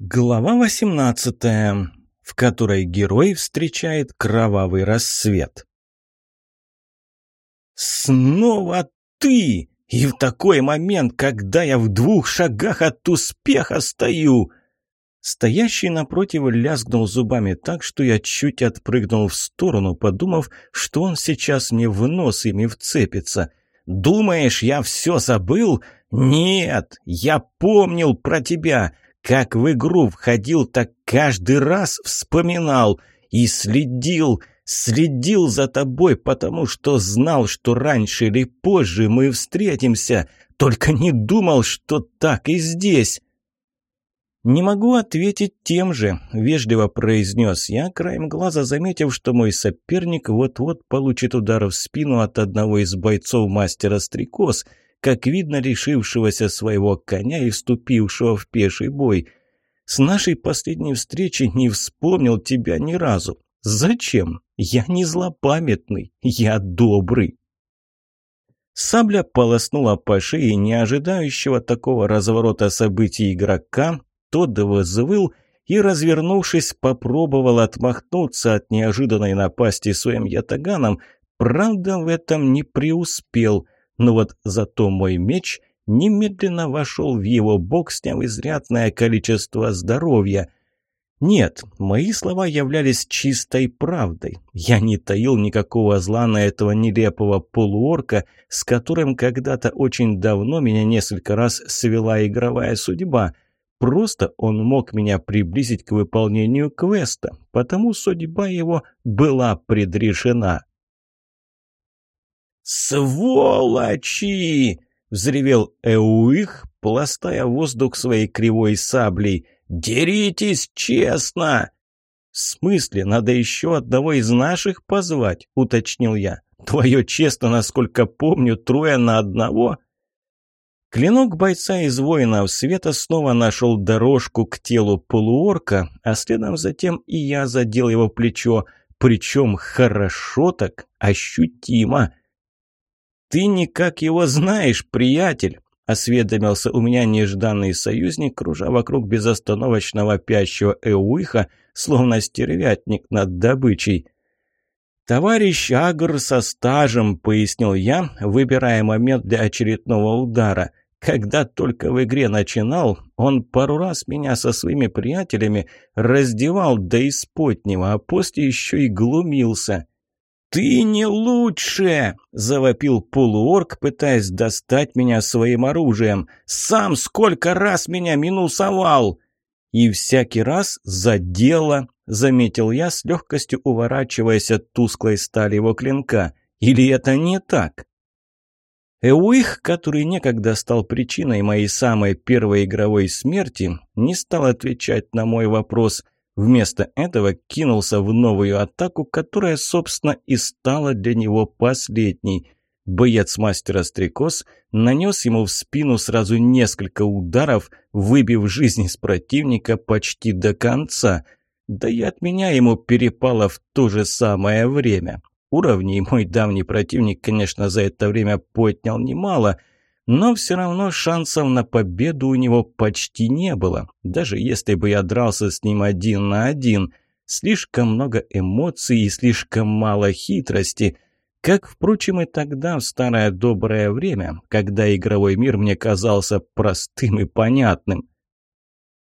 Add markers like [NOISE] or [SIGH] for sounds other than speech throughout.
Глава 18, в которой герой встречает кровавый рассвет. «Снова ты! И в такой момент, когда я в двух шагах от успеха стою!» Стоящий напротив лязгнул зубами так, что я чуть отпрыгнул в сторону, подумав, что он сейчас мне в нос ими вцепится. «Думаешь, я все забыл? Нет, я помнил про тебя!» Как в игру входил, так каждый раз вспоминал и следил, следил за тобой, потому что знал, что раньше или позже мы встретимся, только не думал, что так и здесь». «Не могу ответить тем же», – вежливо произнес я, краем глаза заметив, что мой соперник вот-вот получит удар в спину от одного из бойцов мастера стрекоз – как видно, решившегося своего коня и вступившего в пеший бой. С нашей последней встречи не вспомнил тебя ни разу. Зачем? Я не злопамятный, я добрый. Сабля полоснула по шее неожидающего такого разворота событий игрока, тот взвыл и, развернувшись, попробовал отмахнуться от неожиданной напасти своим ятаганом, правда в этом не преуспел – но вот зато мой меч немедленно вошел в его бок, сняв изрядное количество здоровья. Нет, мои слова являлись чистой правдой. Я не таил никакого зла на этого нелепого полуорка, с которым когда-то очень давно меня несколько раз свела игровая судьба. Просто он мог меня приблизить к выполнению квеста, потому судьба его была предрешена. «Сволочи!» — взревел Эуих, пластая воздух своей кривой саблей. «Деритесь честно!» «В смысле, надо еще одного из наших позвать?» — уточнил я. «Твое честно, насколько помню, трое на одного?» Клинок бойца из воинов света снова нашел дорожку к телу полуорка, а следом затем и я задел его плечо, причем хорошо так, ощутимо. «Ты никак его знаешь, приятель!» – осведомился у меня нежданный союзник, кружа вокруг безостановочного пящего Эуиха, словно стервятник над добычей. «Товарищ Агр со стажем», – пояснил я, выбирая момент для очередного удара – когда только в игре начинал, он пару раз меня со своими приятелями раздевал до исподнего, а после еще и глумился. «Ты не лучше!» – завопил полуорк, пытаясь достать меня своим оружием. «Сам сколько раз меня минусовал!» «И всякий раз за дело!» – заметил я, с легкостью уворачиваясь от тусклой стали его клинка. «Или это не так?» Эуих, который некогда стал причиной моей самой первой игровой смерти, не стал отвечать на мой вопрос – Вместо этого кинулся в новую атаку, которая, собственно, и стала для него последней. Боец мастера Стрекоз нанес ему в спину сразу несколько ударов, выбив жизнь с противника почти до конца. Да и от меня ему перепало в то же самое время. Уровней мой давний противник, конечно, за это время поднял немало – но все равно шансов на победу у него почти не было, даже если бы я дрался с ним один на один. Слишком много эмоций и слишком мало хитрости. Как, впрочем, и тогда, в старое доброе время, когда игровой мир мне казался простым и понятным.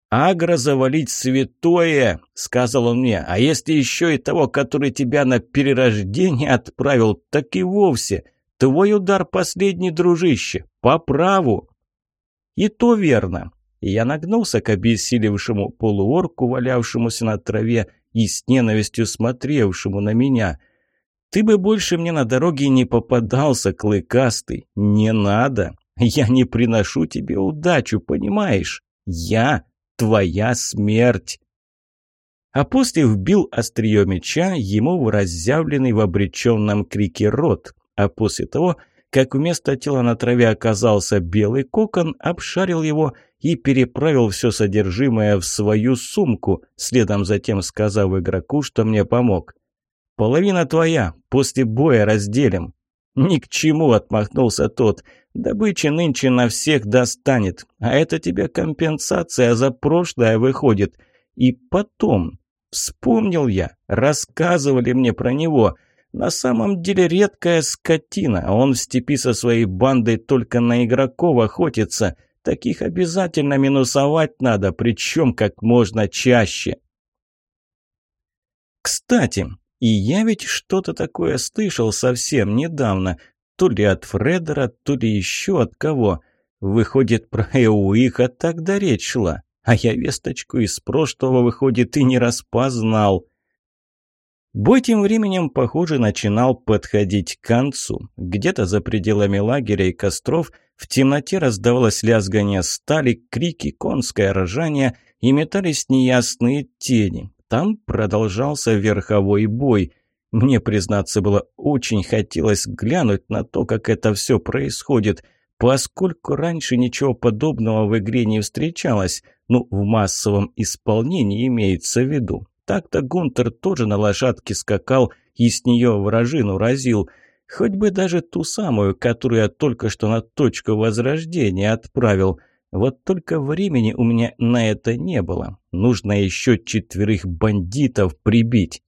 «Агро завалить святое!» — сказал он мне. «А если еще и того, который тебя на перерождение отправил, так и вовсе!» Твой удар последний, дружище, по праву. И то верно. Я нагнулся к обессилевшему полуорку, валявшемуся на траве, и с ненавистью смотревшему на меня. Ты бы больше мне на дороге не попадался, клыкастый. Не надо. Я не приношу тебе удачу, понимаешь? Я твоя смерть а после вбил острие меча ему в разъявленный в обреченном крике рот, а после того, как вместо тела на траве оказался белый кокон, обшарил его и переправил все содержимое в свою сумку, следом затем сказав игроку, что мне помог. «Половина твоя, после боя разделим». «Ни к чему», — отмахнулся тот, — «добычи нынче на всех достанет, а это тебе компенсация за прошлое выходит. И потом...» Вспомнил я, рассказывали мне про него. На самом деле редкая скотина, он в степи со своей бандой только на игроков охотится. Таких обязательно минусовать надо, причем как можно чаще. Кстати, и я ведь что-то такое слышал совсем недавно, то ли от Фредера, то ли еще от кого. Выходит, про Эуиха тогда речь шла, а я весточку из прошлого, выходит, и не распознал. Бой тем временем, похоже, начинал подходить к концу. Где-то за пределами лагеря и костров в темноте раздавалось лязгание стали, крики, конское ржание и метались неясные тени. Там продолжался верховой бой. Мне, признаться, было очень хотелось глянуть на то, как это все происходит, поскольку раньше ничего подобного в игре не встречалось, ну, в массовом исполнении имеется в виду. Так-то Гунтер тоже на лошадке скакал и с нее вражину разил. Хоть бы даже ту самую, которую я только что на точку возрождения отправил. Вот только времени у меня на это не было. Нужно еще четверых бандитов прибить.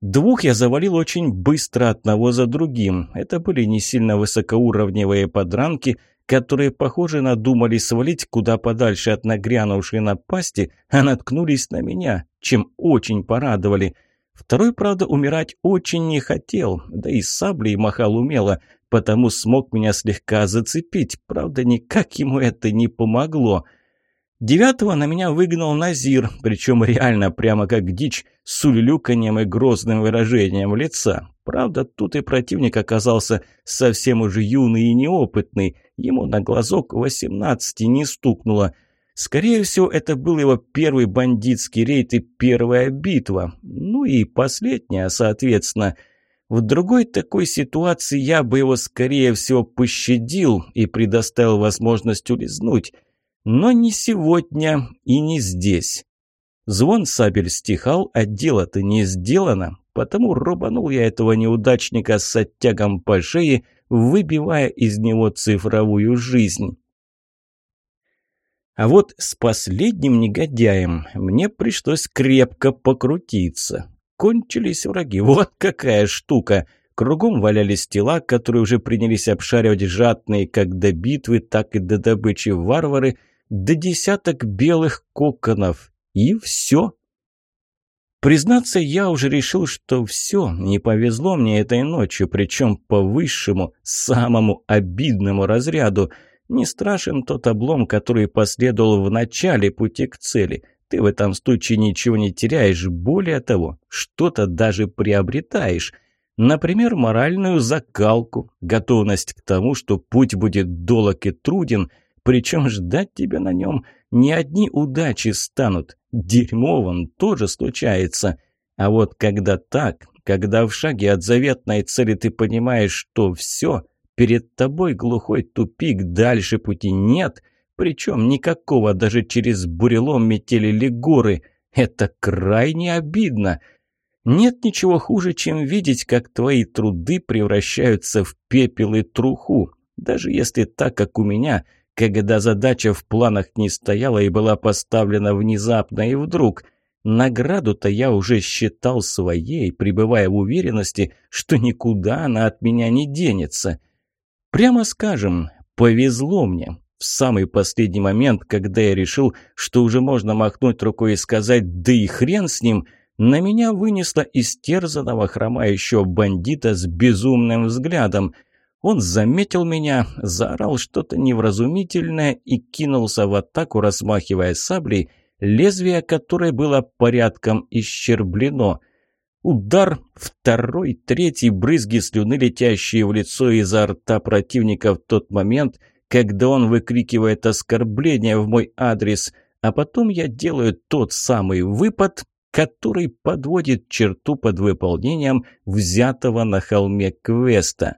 Двух я завалил очень быстро одного за другим. Это были не сильно высокоуровневые подранки – которые, похоже, надумали свалить куда подальше от нагрянувшей напасти, а наткнулись на меня, чем очень порадовали. Второй, правда, умирать очень не хотел, да и саблей махал умело, потому смог меня слегка зацепить, правда, никак ему это не помогло». Девятого на меня выгнал Назир, причем реально прямо как дичь, с улюлюканьем и грозным выражением лица. Правда, тут и противник оказался совсем уже юный и неопытный. Ему на глазок восемнадцати не стукнуло. Скорее всего, это был его первый бандитский рейд и первая битва. Ну и последняя, соответственно. В другой такой ситуации я бы его, скорее всего, пощадил и предоставил возможность улизнуть. Но не сегодня и не здесь. Звон сабель стихал, а дело-то не сделано. Потому рубанул я этого неудачника с оттягом по шее, выбивая из него цифровую жизнь. А вот с последним негодяем мне пришлось крепко покрутиться. Кончились враги, вот какая штука! Кругом валялись тела, которые уже принялись обшаривать жадные как до битвы, так и до добычи варвары, до десяток белых коконов. И все. Признаться, я уже решил, что все, не повезло мне этой ночью, причем по высшему, самому обидному разряду. Не страшен тот облом, который последовал в начале пути к цели. Ты в этом случае ничего не теряешь, более того, что-то даже приобретаешь. Например, моральную закалку, готовность к тому, что путь будет долог и труден – причем ждать тебя на нем не одни удачи станут. Дерьмо вон тоже случается. А вот когда так, когда в шаге от заветной цели ты понимаешь, что все, перед тобой глухой тупик, дальше пути нет, причем никакого даже через бурелом метели ли горы, это крайне обидно. Нет ничего хуже, чем видеть, как твои труды превращаются в пепел и труху. Даже если так, как у меня – когда задача в планах не стояла и была поставлена внезапно и вдруг. Награду-то я уже считал своей, пребывая в уверенности, что никуда она от меня не денется. Прямо скажем, повезло мне. В самый последний момент, когда я решил, что уже можно махнуть рукой и сказать «да и хрен с ним», на меня вынесло истерзанного хромающего бандита с безумным взглядом – он заметил меня, заорал что-то невразумительное и кинулся в атаку, размахивая саблей, лезвие которой было порядком исчерблено. Удар, второй, третий, брызги слюны, летящие в лицо изо рта противника в тот момент, когда он выкрикивает оскорбление в мой адрес, а потом я делаю тот самый выпад, который подводит черту под выполнением взятого на холме квеста.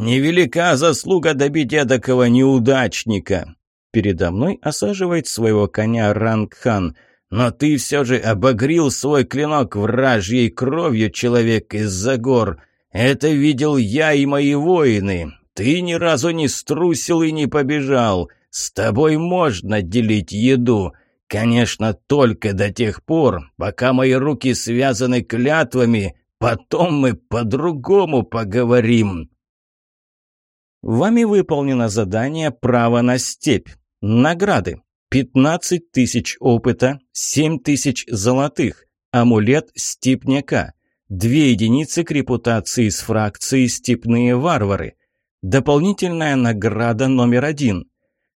«Невелика заслуга добить такого неудачника!» Передо мной осаживает своего коня Рангхан. «Но ты все же обогрил свой клинок вражьей кровью, человек из-за гор. Это видел я и мои воины. Ты ни разу не струсил и не побежал. С тобой можно делить еду». Конечно, только до тех пор, пока мои руки связаны клятвами, потом мы по-другому поговорим. Вами выполнено задание «Право на степь». Награды. 15 тысяч опыта, 7 тысяч золотых, амулет степняка, 2 единицы к репутации с фракции «Степные варвары», дополнительная награда номер 1,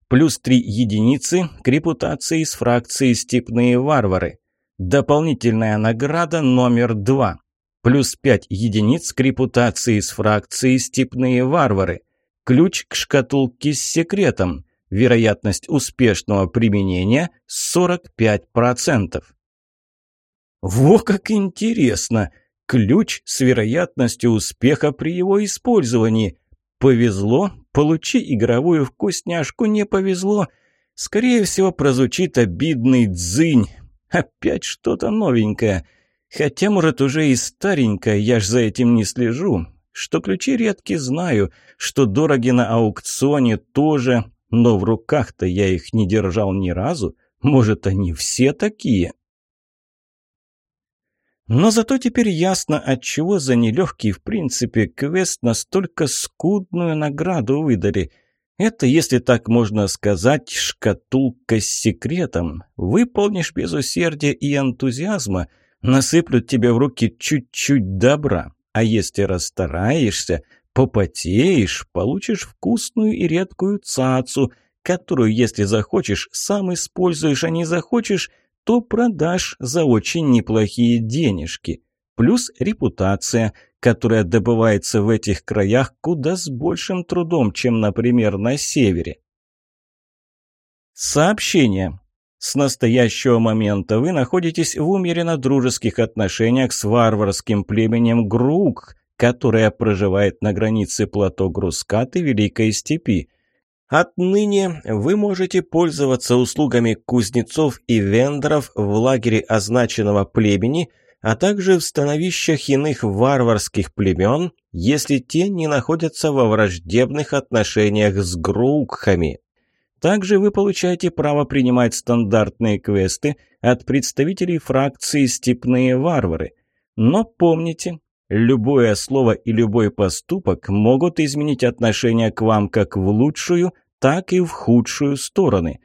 плюс 3 единицы к репутации с фракции «Степные варвары», дополнительная награда номер 2, плюс 5 единиц к репутации с фракции «Степные варвары», Ключ к шкатулке с секретом. Вероятность успешного применения 45%. Во как интересно! Ключ с вероятностью успеха при его использовании. Повезло, получи игровую вкусняшку, не повезло. Скорее всего, прозвучит обидный дзынь. Опять что-то новенькое. Хотя, может, уже и старенькое, я ж за этим не слежу. Что ключи редки знаю, что дороги на аукционе тоже, но в руках-то я их не держал ни разу. Может, они все такие? Но зато теперь ясно, отчего за нелегкий, в принципе, квест настолько скудную награду выдали. Это, если так можно сказать, шкатулка с секретом. Выполнишь без усердия и энтузиазма, насыплют тебе в руки чуть-чуть добра. А если расстараешься, попотеешь, получишь вкусную и редкую цацу, которую, если захочешь, сам используешь, а не захочешь, то продашь за очень неплохие денежки. Плюс репутация, которая добывается в этих краях куда с большим трудом, чем, например, на севере. Сообщение. С настоящего момента вы находитесь в умеренно-дружеских отношениях с варварским племенем Грук, которое проживает на границе плато Грускат и Великой Степи. Отныне вы можете пользоваться услугами кузнецов и вендоров в лагере означенного племени, а также в становищах иных варварских племен, если те не находятся во враждебных отношениях с грукхами. Также вы получаете право принимать стандартные квесты от представителей фракции «Степные варвары». Но помните, любое слово и любой поступок могут изменить отношение к вам как в лучшую, так и в худшую стороны.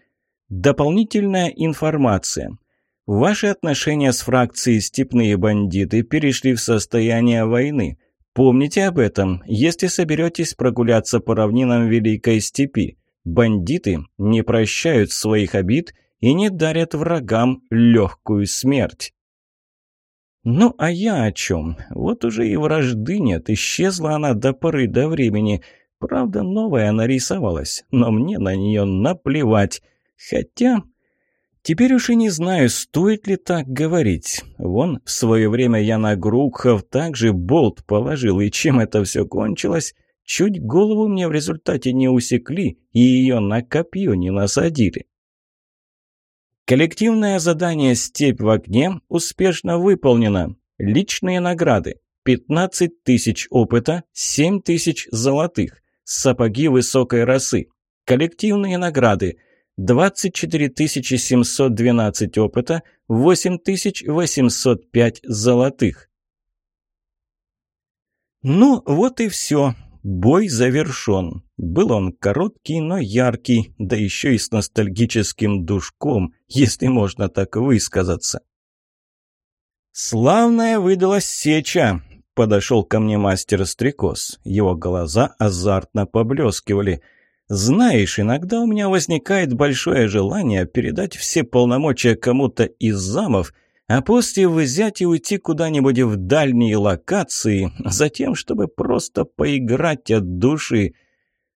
Дополнительная информация. Ваши отношения с фракцией «Степные бандиты» перешли в состояние войны. Помните об этом, если соберетесь прогуляться по равнинам Великой Степи. Бандиты не прощают своих обид и не дарят врагам легкую смерть. Ну а я о чем? Вот уже и вражды нет, исчезла она до поры до времени. Правда, новая нарисовалась, но мне на нее наплевать. Хотя... Теперь уж и не знаю, стоит ли так говорить. Вон, в свое время я на Грукхов также болт положил, и чем это все кончилось, Чуть голову мне в результате не усекли и ее на копье не насадили. Коллективное задание «Степь в огне» успешно выполнено. Личные награды. 15 тысяч опыта, 7 тысяч золотых. Сапоги высокой росы. Коллективные награды. 24 712 опыта, 8 805 золотых. Ну, вот и все. Бой завершен. Был он короткий, но яркий, да еще и с ностальгическим душком, если можно так высказаться. «Славная выдалась сеча!» — подошел ко мне мастер-стрекоз. Его глаза азартно поблескивали. «Знаешь, иногда у меня возникает большое желание передать все полномочия кому-то из замов — а после взять и уйти куда-нибудь в дальние локации, затем, чтобы просто поиграть от души.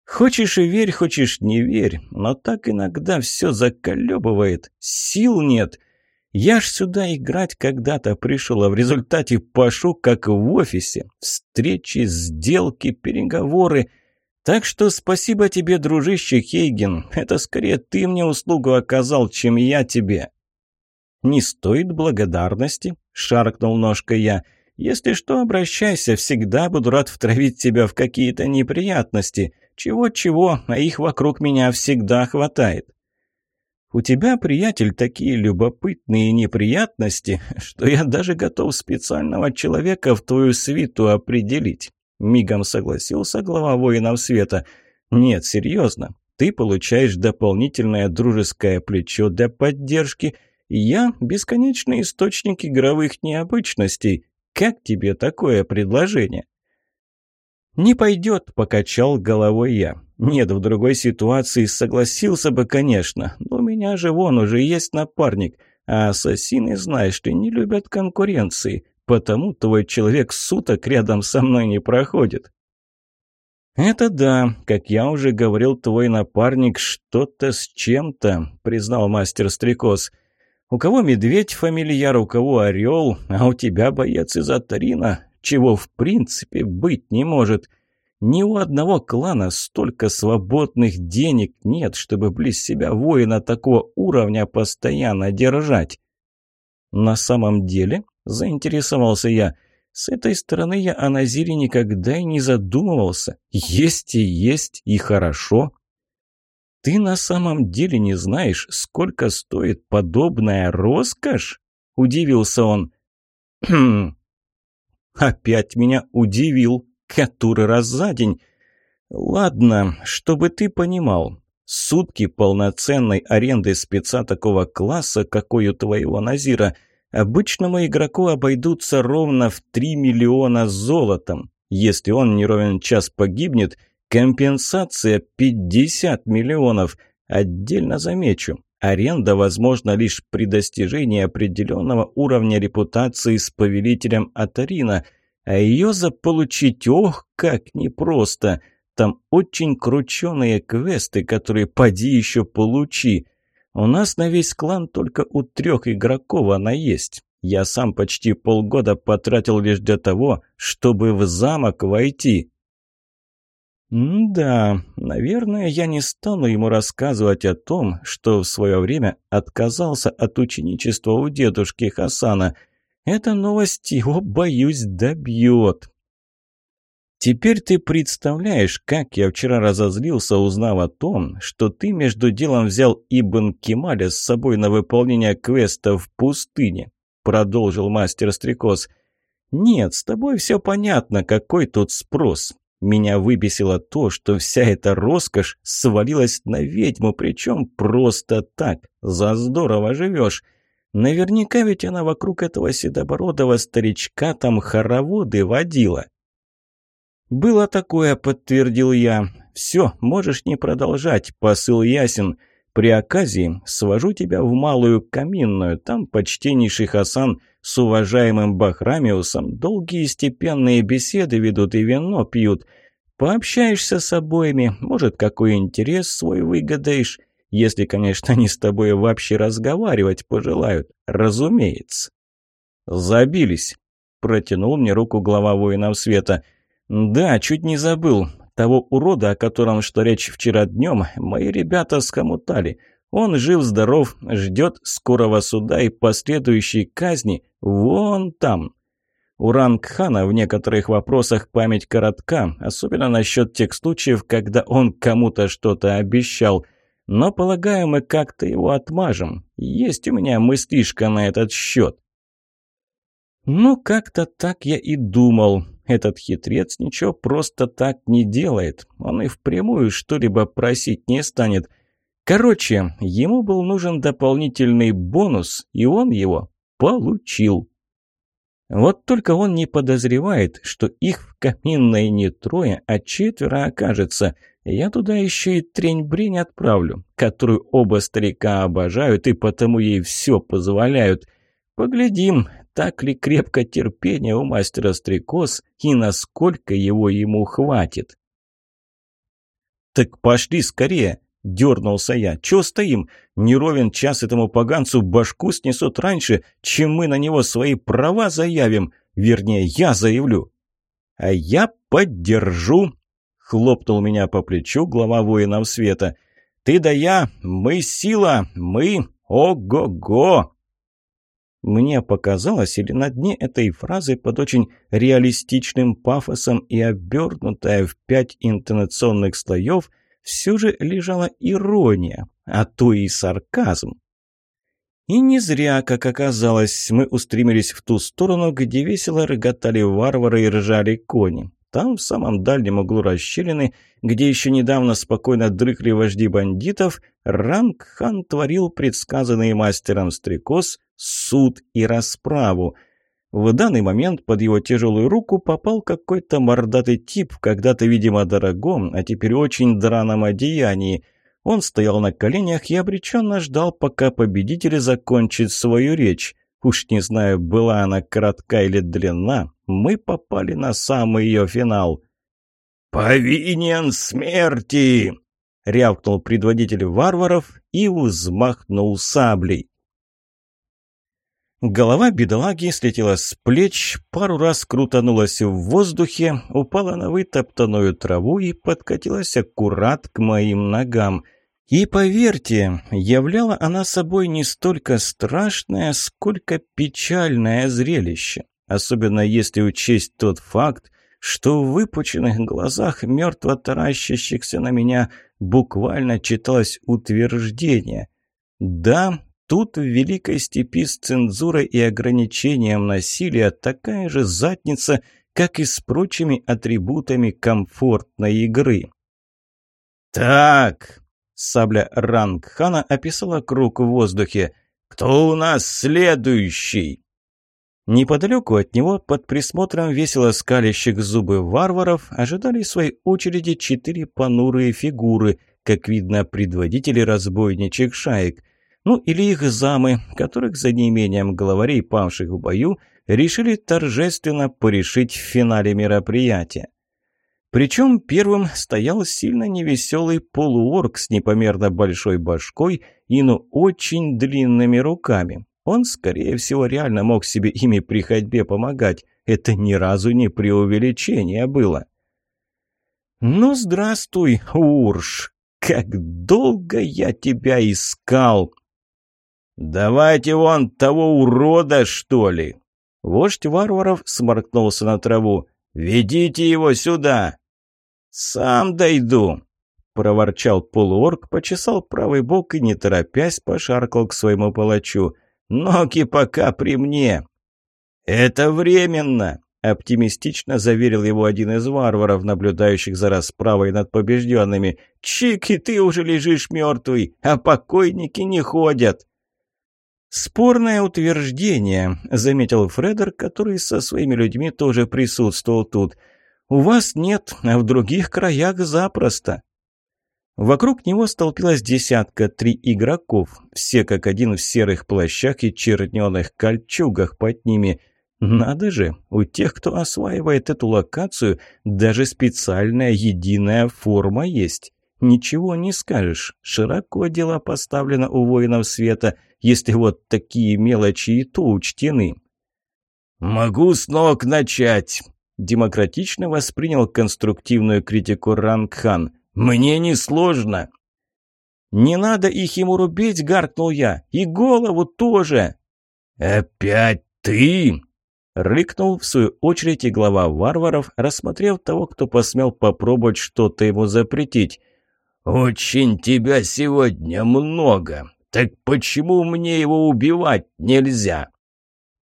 Хочешь и верь, хочешь не верь, но так иногда все заколебывает, сил нет. Я ж сюда играть когда-то пришел, а в результате пашу, как в офисе. Встречи, сделки, переговоры. Так что спасибо тебе, дружище Хейген, это скорее ты мне услугу оказал, чем я тебе». «Не стоит благодарности», — шаркнул ножкой я. «Если что, обращайся, всегда буду рад втравить тебя в какие-то неприятности. Чего-чего, а их вокруг меня всегда хватает». «У тебя, приятель, такие любопытные неприятности, [LAUGHS] что я даже готов специального человека в твою свиту определить», — мигом согласился глава воинов света. «Нет, серьезно, ты получаешь дополнительное дружеское плечо для поддержки — я – бесконечный источник игровых необычностей. Как тебе такое предложение?» «Не пойдет», – покачал головой я. «Нет, в другой ситуации согласился бы, конечно, но у меня же вон уже есть напарник, а ассасины, знаешь ты, не любят конкуренции, потому твой человек суток рядом со мной не проходит». «Это да, как я уже говорил, твой напарник что-то с чем-то», – признал мастер-стрекоз. У кого медведь фамильяр, у кого орел, а у тебя боец из Атарина, чего в принципе быть не может. Ни у одного клана столько свободных денег нет, чтобы близ себя воина такого уровня постоянно держать. На самом деле, заинтересовался я, с этой стороны я о Назире никогда и не задумывался. Есть и есть, и хорошо. «Ты на самом деле не знаешь, сколько стоит подобная роскошь?» – удивился он. «Хм...» «Опять меня удивил, который раз за день. Ладно, чтобы ты понимал, сутки полноценной аренды спеца такого класса, какой у твоего Назира, обычному игроку обойдутся ровно в 3 миллиона золотом, если он не ровен час погибнет – Компенсация 50 миллионов. Отдельно замечу, аренда возможна лишь при достижении определенного уровня репутации с повелителем Атарина, а ее заполучить, ох, как непросто. Там очень крученые квесты, которые поди еще получи. У нас на весь клан только у трех игроков она есть. Я сам почти полгода потратил лишь для того, чтобы в замок войти. «Да, наверное, я не стану ему рассказывать о том, что в свое время отказался от ученичества у дедушки Хасана. Эта новость его, боюсь, добьет». «Теперь ты представляешь, как я вчера разозлился, узнав о том, что ты между делом взял Ибн Кемаля с собой на выполнение квеста в пустыне», — продолжил мастер Стрекоз. «Нет, с тобой все понятно, какой тут спрос. Меня выбесило то, что вся эта роскошь свалилась на ведьму, причем просто так, за здорово живешь. Наверняка ведь она вокруг этого седобородого старичка там хороводы водила. «Было такое», — подтвердил я. «Все, можешь не продолжать, посыл ясен. При оказии свожу тебя в малую каминную, там почтеннейший Хасан с уважаемым Бахрамиусом долгие степенные беседы ведут и вино пьют. Пообщаешься с обоими, может, какой интерес свой выгадаешь, если, конечно, они с тобой вообще разговаривать пожелают, разумеется. Забились. Протянул мне руку глава воинов света. Да, чуть не забыл. Того урода, о котором, что речь вчера днем, мои ребята скомутали. Он жив-здоров, ждет скорого суда и последующей казни вон там. У Рангхана в некоторых вопросах память коротка, особенно насчет тех случаев, когда он кому-то что-то обещал. Но, полагаю, мы как-то его отмажем. Есть у меня мыслишка на этот счет. Ну, как-то так я и думал. Этот хитрец ничего просто так не делает. Он и впрямую что-либо просить не станет – Короче, ему был нужен дополнительный бонус, и он его получил. Вот только он не подозревает, что их в каминной не трое, а четверо окажется. Я туда еще и трень-брень отправлю, которую оба старика обожают и потому ей все позволяют. Поглядим, так ли крепко терпение у мастера стрекоз и насколько его ему хватит. «Так пошли скорее!» Дернулся я. Чего стоим? Неровен час этому поганцу башку снесут раньше, чем мы на него свои права заявим. Вернее, я заявлю. А я поддержу. Хлопнул меня по плечу глава воинов света. Ты да я, мы сила, мы ого-го. Мне показалось, или на дне этой фразы под очень реалистичным пафосом и обернутая в пять интонационных слоев все же лежала ирония, а то и сарказм. И не зря, как оказалось, мы устремились в ту сторону, где весело рыготали варвары и ржали кони. Там, в самом дальнем углу расщелины, где еще недавно спокойно дрыхли вожди бандитов, Рангхан творил предсказанный мастером стрекоз суд и расправу – в данный момент под его тяжелую руку попал какой-то мордатый тип, когда-то, видимо, дорогом, а теперь очень драном одеянии. Он стоял на коленях и обреченно ждал, пока победитель закончит свою речь. Уж не знаю, была она коротка или длинна, мы попали на самый ее финал. «Повинен смерти!» — рявкнул предводитель варваров и взмахнул саблей. Голова бедолаги слетела с плеч, пару раз крутанулась в воздухе, упала на вытоптанную траву и подкатилась аккурат к моим ногам. И поверьте, являла она собой не столько страшное, сколько печальное зрелище, особенно если учесть тот факт, что в выпученных глазах мертво таращащихся на меня буквально читалось утверждение «Да, Тут в Великой Степи с цензурой и ограничением насилия такая же задница, как и с прочими атрибутами комфортной игры. «Так!» – сабля Рангхана описала круг в воздухе. «Кто у нас следующий?» Неподалеку от него, под присмотром весело скалящих зубы варваров, ожидали своей очереди четыре понурые фигуры, как видно, предводители разбойничьих шаек – ну или их замы, которых за неимением главарей, павших в бою, решили торжественно порешить в финале мероприятия. Причем первым стоял сильно невеселый полуорг с непомерно большой башкой и ну очень длинными руками. Он, скорее всего, реально мог себе ими при ходьбе помогать. Это ни разу не преувеличение было. «Ну, здравствуй, Урш! Как долго я тебя искал!» «Давайте вон того урода, что ли!» Вождь варваров сморкнулся на траву. «Ведите его сюда!» «Сам дойду!» проворчал полуорг, почесал правый бок и, не торопясь, пошаркал к своему палачу. «Ноги пока при мне!» «Это временно!» — оптимистично заверил его один из варваров, наблюдающих за расправой над побежденными. «Чик, и ты уже лежишь мертвый, а покойники не ходят!» «Спорное утверждение», — заметил Фредер, который со своими людьми тоже присутствовал тут. «У вас нет, а в других краях запросто». Вокруг него столпилась десятка три игроков, все как один в серых плащах и черненых кольчугах под ними. Надо же, у тех, кто осваивает эту локацию, даже специальная единая форма есть. Ничего не скажешь. Широко дело поставлено у воинов света, если вот такие мелочи и то учтены. «Могу с ног начать!» Демократично воспринял конструктивную критику Рангхан. «Мне несложно. «Не надо их ему рубить!» — гаркнул я. «И голову тоже!» «Опять ты!» Рыкнул, в свою очередь, и глава варваров, рассмотрев того, кто посмел попробовать что-то ему запретить. «Очень тебя сегодня много. Так почему мне его убивать нельзя?»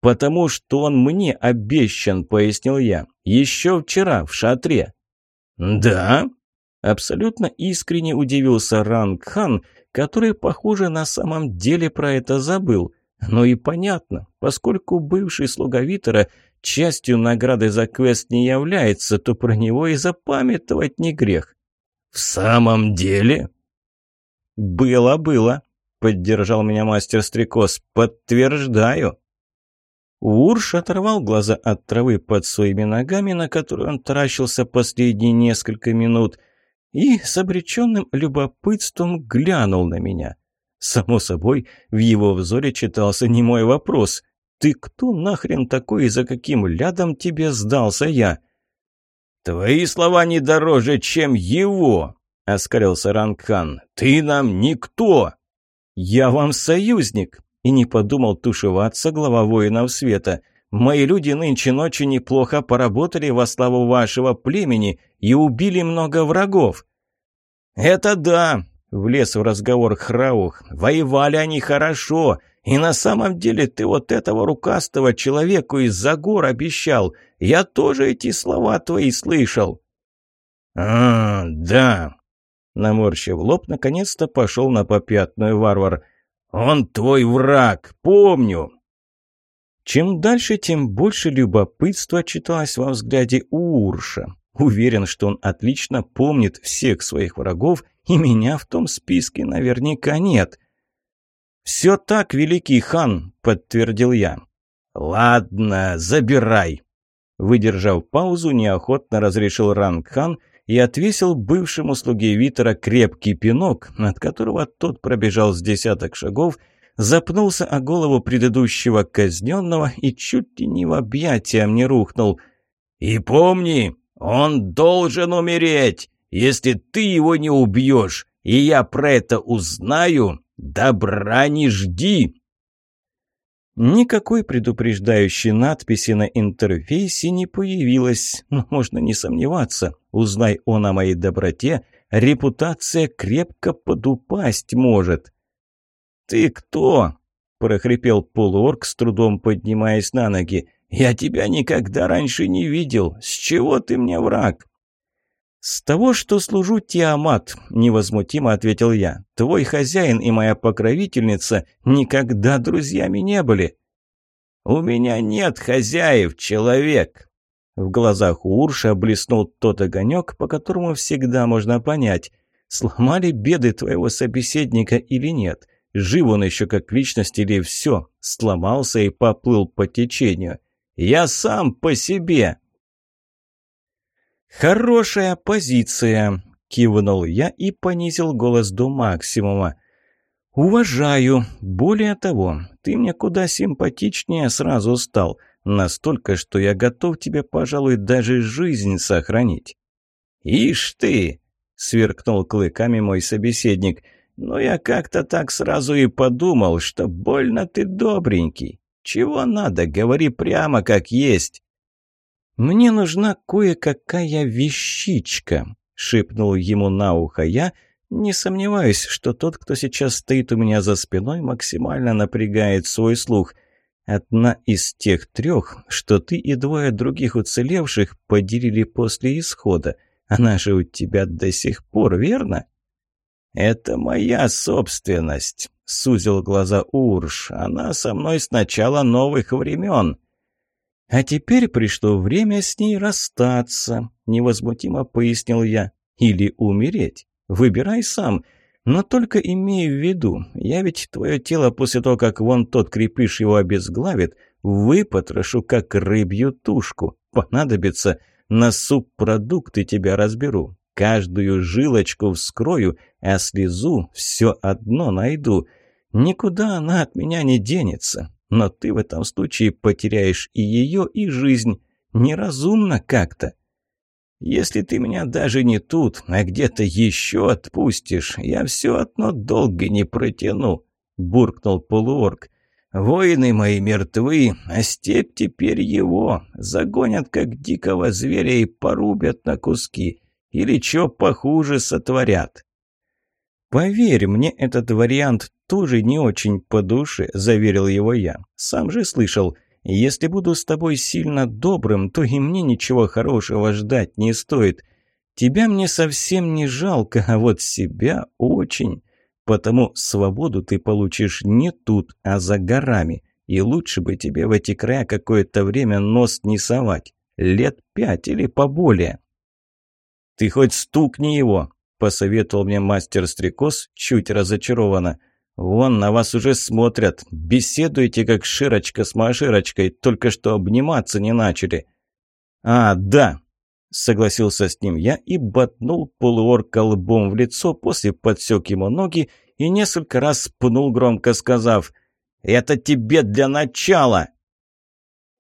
«Потому что он мне обещан», — пояснил я. «Еще вчера в шатре». «Да?» Абсолютно искренне удивился Рангхан, который, похоже, на самом деле про это забыл. Но и понятно, поскольку бывший слуга Витера частью награды за квест не является, то про него и запамятовать не грех. «В самом деле?» «Было, было», — поддержал меня мастер Стрекоз. «Подтверждаю». Урш оторвал глаза от травы под своими ногами, на которую он таращился последние несколько минут, и с обреченным любопытством глянул на меня. Само собой, в его взоре читался немой вопрос. «Ты кто нахрен такой и за каким лядом тебе сдался я?» «Твои слова не дороже, чем его!» — оскалился Ранкан. «Ты нам никто!» «Я вам союзник!» — и не подумал тушеваться глава воинов света. «Мои люди нынче ночи неплохо поработали во славу вашего племени и убили много врагов». «Это да!» — влез в разговор Храух. «Воевали они хорошо!» И на самом деле ты вот этого рукастого человеку из-за гор обещал. Я тоже эти слова твои слышал». «А, да». Наморщив лоб, наконец-то пошел на попятную варвар. «Он твой враг, помню». Чем дальше, тем больше любопытства читалось во взгляде Урша. Уверен, что он отлично помнит всех своих врагов, и меня в том списке наверняка нет. «Все так, великий хан», — подтвердил я. «Ладно, забирай», Выдержав паузу, неохотно разрешил Рангхан и отвесил бывшему слуге Витера крепкий пинок, над которого тот пробежал с десяток шагов, запнулся о голову предыдущего казненного и чуть ли не в объятиям не рухнул. «И помни, он должен умереть! Если ты его не убьешь, и я про это узнаю, добра не жди!» Никакой предупреждающей надписи на интерфейсе не появилось, но можно не сомневаться. Узнай он о моей доброте, репутация крепко подупасть может. «Ты кто?» – прохрипел полуорг, с трудом поднимаясь на ноги. «Я тебя никогда раньше не видел. С чего ты мне враг?» «С того, что служу Тиамат», – невозмутимо ответил я. «Твой хозяин и моя покровительница никогда друзьями не были». «У меня нет хозяев, человек!» В глазах у Урша блеснул тот огонек, по которому всегда можно понять, сломали беды твоего собеседника или нет. Жив он еще как личность или все, сломался и поплыл по течению. «Я сам по себе!» «Хорошая позиция!» – кивнул я и понизил голос до максимума. «Уважаю. Более того, ты мне куда симпатичнее сразу стал. Настолько, что я готов тебе, пожалуй, даже жизнь сохранить». «Ишь ты!» – сверкнул клыками мой собеседник. «Но я как-то так сразу и подумал, что больно ты добренький. Чего надо, говори прямо как есть». «Мне нужна кое-какая вещичка», — шепнул ему на ухо я, не сомневаюсь, что тот, кто сейчас стоит у меня за спиной, максимально напрягает свой слух. Одна из тех трех, что ты и двое других уцелевших поделили после исхода. Она же у тебя до сих пор, верно? «Это моя собственность», — сузил глаза Урш. «Она со мной с начала новых времен». «А теперь пришло время с ней расстаться», — невозмутимо пояснил я. «Или умереть. Выбирай сам. Но только имей в виду, я ведь твое тело после того, как вон тот крепыш его обезглавит, выпотрошу, как рыбью тушку. Понадобится, на субпродукты тебя разберу. Каждую жилочку вскрою, а слезу все одно найду. Никуда она от меня не денется. Но ты в этом случае потеряешь и ее, и жизнь. Неразумно как-то. Если ты меня даже не тут, а где-то еще отпустишь, я все одно долго не протяну», — буркнул полуорг. «Воины мои мертвы, а степь теперь его. Загонят, как дикого зверя, и порубят на куски. Или что похуже сотворят». «Поверь, мне этот вариант тоже не очень по душе», – заверил его я. «Сам же слышал, если буду с тобой сильно добрым, то и мне ничего хорошего ждать не стоит. Тебя мне совсем не жалко, а вот себя очень. Потому свободу ты получишь не тут, а за горами, и лучше бы тебе в эти края какое-то время нос не совать, лет пять или поболее». «Ты хоть стукни его!» посоветовал мне мастер-стрекоз, чуть разочарованно. «Вон, на вас уже смотрят. Беседуете, как Широчка с Маширочкой, только что обниматься не начали». «А, да!» – согласился с ним я и ботнул полуорка лбом в лицо, после подсек ему ноги и несколько раз пнул, громко сказав «Это тебе для начала!»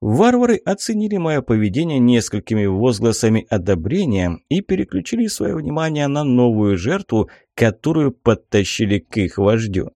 Варвары оценили мое поведение несколькими возгласами одобрения и переключили свое внимание на новую жертву, которую подтащили к их вождю.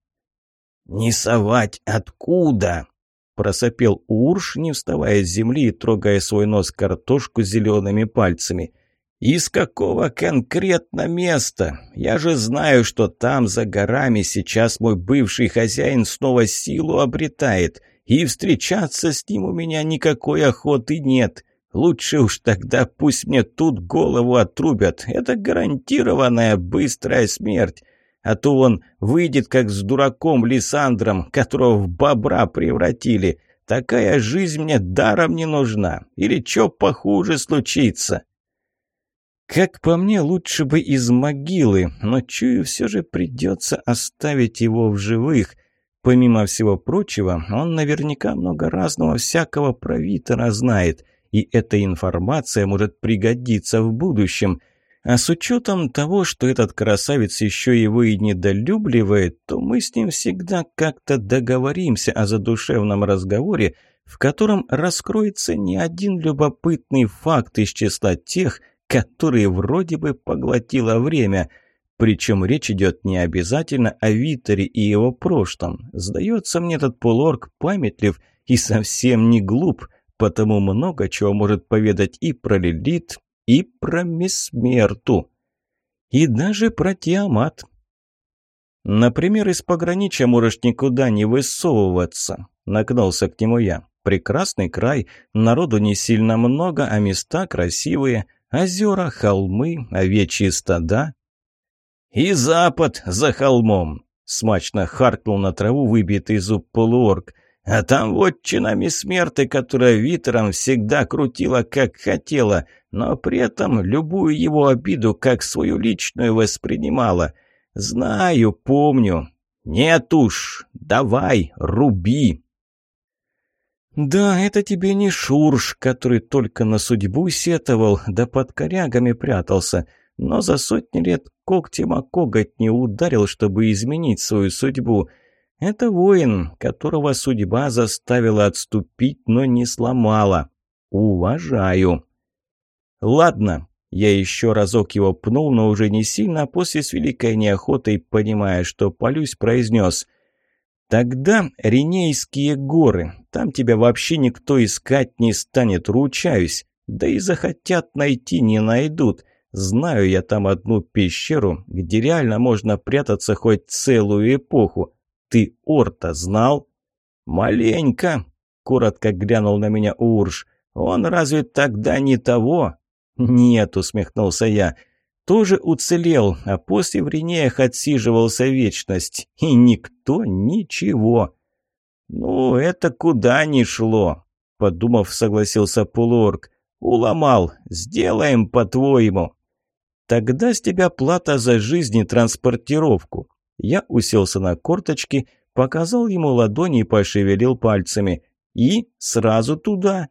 «Не совать откуда?» – просопел Урш, не вставая с земли и трогая свой нос картошку зелеными пальцами. «Из какого конкретно места? Я же знаю, что там, за горами, сейчас мой бывший хозяин снова силу обретает» и встречаться с ним у меня никакой охоты нет. Лучше уж тогда пусть мне тут голову отрубят, это гарантированная быстрая смерть. А то он выйдет как с дураком Лисандром, которого в бобра превратили. Такая жизнь мне даром не нужна. Или чё похуже случится?» Как по мне, лучше бы из могилы, но чую, все же придется оставить его в живых. Помимо всего прочего, он наверняка много разного всякого провитора знает, и эта информация может пригодиться в будущем. А с учетом того, что этот красавец еще его и недолюбливает, то мы с ним всегда как-то договоримся о задушевном разговоре, в котором раскроется не один любопытный факт из числа тех, которые вроде бы поглотило время – причем речь идет не обязательно о Витере и его прошлом. Сдается мне этот полуорг памятлив и совсем не глуп, потому много чего может поведать и про Лилит, и про Месмерту, и даже про Тиамат. «Например, из пограничья можешь никуда не высовываться», — нагнался к нему я. «Прекрасный край, народу не сильно много, а места красивые, озера, холмы, овечьи стада, «И запад за холмом!» — смачно харкнул на траву выбитый зуб полуорг. «А там вот чинами смерти, которая Витером всегда крутила, как хотела, но при этом любую его обиду, как свою личную, воспринимала. Знаю, помню. Нет уж, давай, руби!» «Да, это тебе не Шурш, который только на судьбу сетовал, да под корягами прятался но за сотни лет когтем о коготь не ударил, чтобы изменить свою судьбу. Это воин, которого судьба заставила отступить, но не сломала. Уважаю. Ладно, я еще разок его пнул, но уже не сильно, а после с великой неохотой, понимая, что полюсь, произнес. «Тогда Ринейские горы. Там тебя вообще никто искать не станет, ручаюсь. Да и захотят найти, не найдут». Знаю я там одну пещеру, где реально можно прятаться хоть целую эпоху. Ты Орта знал?» «Маленько», — коротко глянул на меня Урж. «Он разве тогда не того?» «Нет», — усмехнулся я. «Тоже уцелел, а после в Ринеях отсиживался вечность, и никто ничего». «Ну, это куда ни шло», — подумав, согласился полуорг. «Уломал. Сделаем по-твоему». Тогда с тебя плата за жизнь и транспортировку. Я уселся на корточки, показал ему ладони и пошевелил пальцами. И сразу туда.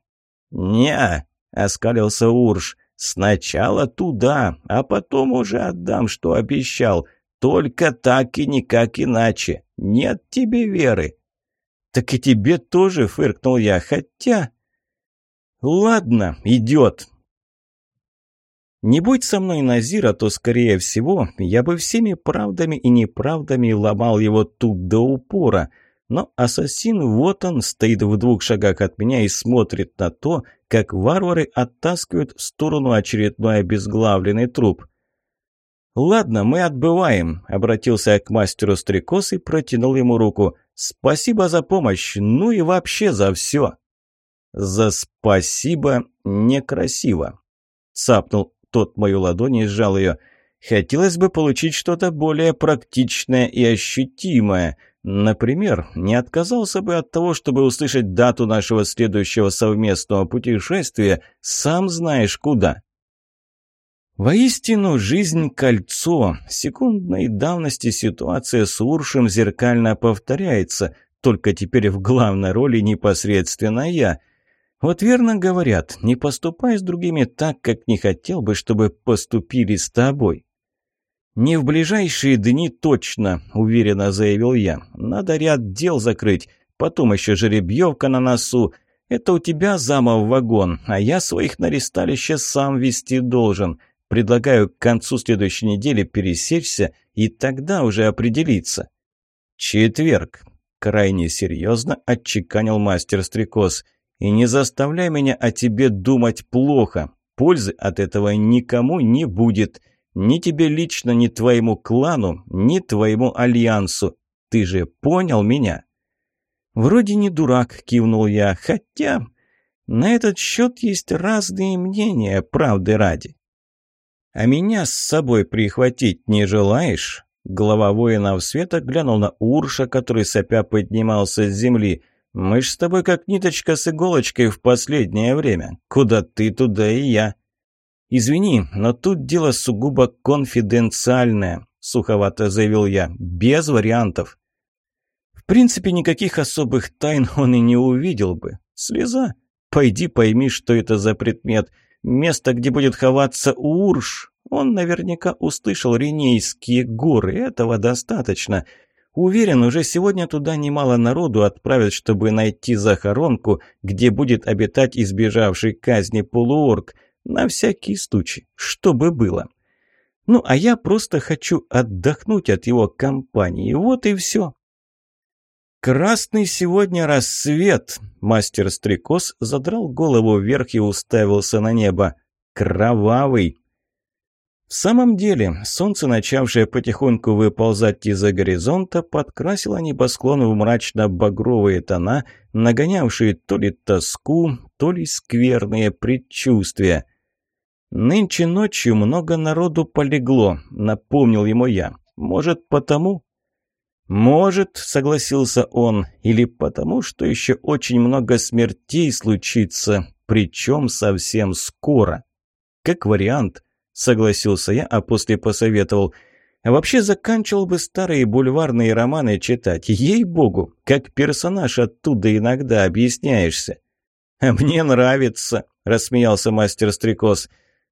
Не, оскалился Урш. Сначала туда, а потом уже отдам, что обещал. Только так и никак иначе. Нет тебе веры. Так и тебе тоже, фыркнул я, хотя... «Ладно, идет. Не будь со мной Назира, то, скорее всего, я бы всеми правдами и неправдами ломал его тут до упора. Но ассасин, вот он, стоит в двух шагах от меня и смотрит на то, как варвары оттаскивают в сторону очередной обезглавленный труп. «Ладно, мы отбываем», — обратился я к мастеру стрекоз и протянул ему руку. «Спасибо за помощь, ну и вообще за все». «За спасибо некрасиво», цапнул тот мою ладонь и сжал ее. «Хотелось бы получить что-то более практичное и ощутимое. Например, не отказался бы от того, чтобы услышать дату нашего следующего совместного путешествия, сам знаешь куда». Воистину, жизнь – кольцо. Секундной давности ситуация с Уршем зеркально повторяется, только теперь в главной роли непосредственно я – вот верно говорят, не поступай с другими так, как не хотел бы, чтобы поступили с тобой. «Не в ближайшие дни точно», — уверенно заявил я. «Надо ряд дел закрыть, потом еще жеребьевка на носу. Это у тебя замов вагон, а я своих на ресталище сам вести должен. Предлагаю к концу следующей недели пересечься и тогда уже определиться». «Четверг», — крайне серьезно отчеканил мастер-стрекоз. И не заставляй меня о тебе думать плохо. Пользы от этого никому не будет. Ни тебе лично, ни твоему клану, ни твоему альянсу. Ты же понял меня?» «Вроде не дурак», — кивнул я, «хотя на этот счет есть разные мнения, правды ради». «А меня с собой прихватить не желаешь?» Глава воинов света глянул на Урша, который сопя поднимался с земли. «Мы ж с тобой как ниточка с иголочкой в последнее время. Куда ты, туда и я». «Извини, но тут дело сугубо конфиденциальное», – суховато заявил я. «Без вариантов». В принципе, никаких особых тайн он и не увидел бы. Слеза. Пойди пойми, что это за предмет. Место, где будет ховаться Урш. Он наверняка услышал Ренейские горы. Этого достаточно. Уверен, уже сегодня туда немало народу отправят, чтобы найти захоронку, где будет обитать избежавший казни полуорг. На всякий случай, чтобы было. Ну, а я просто хочу отдохнуть от его компании. Вот и все. «Красный сегодня рассвет!» Мастер-стрекоз задрал голову вверх и уставился на небо. «Кровавый!» В самом деле, солнце, начавшее потихоньку выползать из-за горизонта, подкрасило небосклон в мрачно-багровые тона, нагонявшие то ли тоску, то ли скверные предчувствия. «Нынче ночью много народу полегло», — напомнил ему я. «Может, потому?» «Может», — согласился он, — «или потому, что еще очень много смертей случится, причем совсем скоро. Как вариант». – согласился я, а после посоветовал. Вообще заканчивал бы старые бульварные романы читать. Ей-богу, как персонаж оттуда иногда объясняешься». «А мне нравится», – рассмеялся мастер-стрекоз.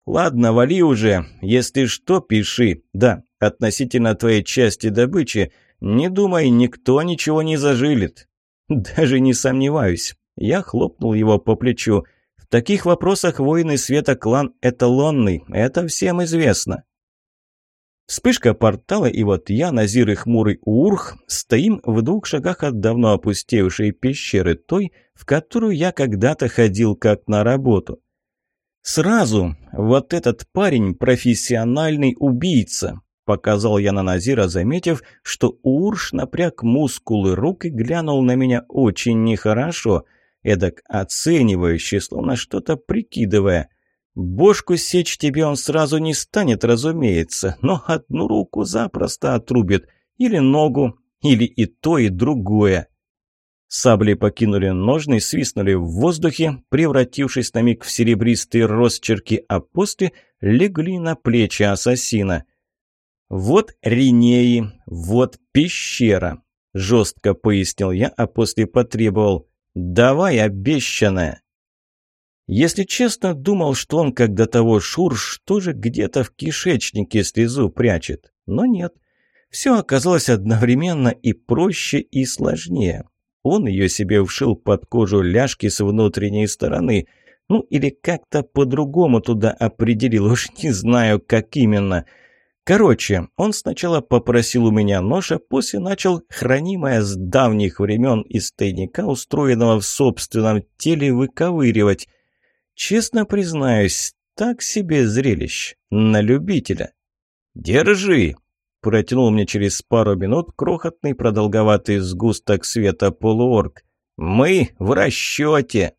«Ладно, вали уже. Если что, пиши. Да, относительно твоей части добычи, не думай, никто ничего не зажилит». «Даже не сомневаюсь». Я хлопнул его по плечу – в таких вопросах воины света клан эталонный, это всем известно. Вспышка портала, и вот я, Назир и хмурый Урх, стоим в двух шагах от давно опустевшей пещеры, той, в которую я когда-то ходил как на работу. «Сразу! Вот этот парень – профессиональный убийца!» – показал я на Назира, заметив, что Урш напряг мускулы рук и глянул на меня очень нехорошо – эдак оценивающий, словно что-то прикидывая. Бошку сечь тебе он сразу не станет, разумеется, но одну руку запросто отрубит, или ногу, или и то, и другое. Сабли покинули ножны, свистнули в воздухе, превратившись на миг в серебристые росчерки, а после легли на плечи ассасина. «Вот Ринеи, вот пещера», — жестко пояснил я, а после потребовал. «Давай обещанное!» Если честно, думал, что он, как до того Шурш, тоже где-то в кишечнике слезу прячет. Но нет. Все оказалось одновременно и проще, и сложнее. Он ее себе вшил под кожу ляжки с внутренней стороны. Ну, или как-то по-другому туда определил, [LAUGHS] уж не знаю, как именно – Короче, он сначала попросил у меня нож, а после начал хранимое с давних времен из тайника, устроенного в собственном теле, выковыривать. Честно признаюсь, так себе зрелищ на любителя. «Держи!» – протянул мне через пару минут крохотный продолговатый сгусток света полуорг. «Мы в расчете!»